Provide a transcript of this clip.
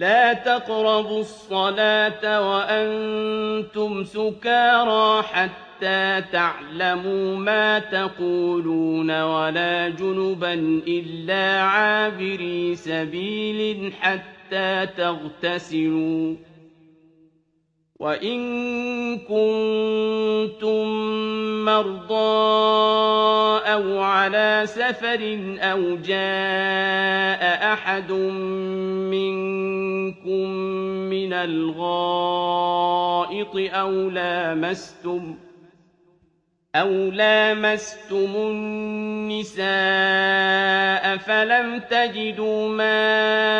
لا تقربوا الصلاة وأنتم سكارى حتى تعلموا ما تقولون ولا جنبا إلا عابري سبيل حتى تغتسلوا. وإن كنتم مرضى على سفر أو جاء أحد منكم من الغائط أو لامستم ۖ أَوْ لَامَسْتُمُ النِّسَاءَ فَلَمْ تَجِدُوا مَاءً